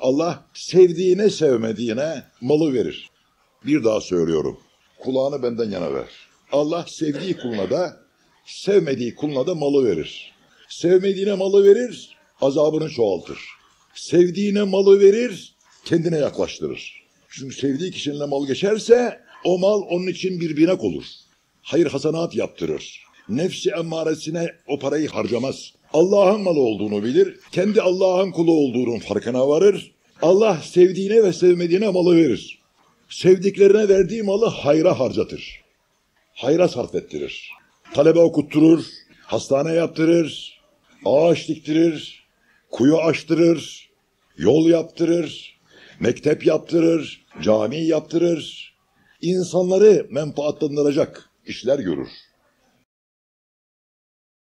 Allah sevdiğine sevmediğine malı verir. Bir daha söylüyorum. Kulağını benden yana ver. Allah sevdiği kuluna da sevmediği kuluna da malı verir. Sevmediğine malı verir, azabını çoğaltır. Sevdiğine malı verir, kendine yaklaştırır. Çünkü sevdiği kişinin mal geçerse o mal onun için bir binek olur. Hayır hasanat yaptırır. Nefsi emmaresine o parayı harcamaz. Allah'ın malı olduğunu bilir. Kendi Allah'ın kulu olduğunun farkına varır. Allah sevdiğine ve sevmediğine malı verir. Sevdiklerine verdiği malı hayra harcatır. Hayra sarf ettirir. Talebe okutturur, hastane yaptırır, ağaç diktirir, kuyu açtırır, yol yaptırır, mektep yaptırır, cami yaptırır. İnsanları menfaatlandıracak işler görür.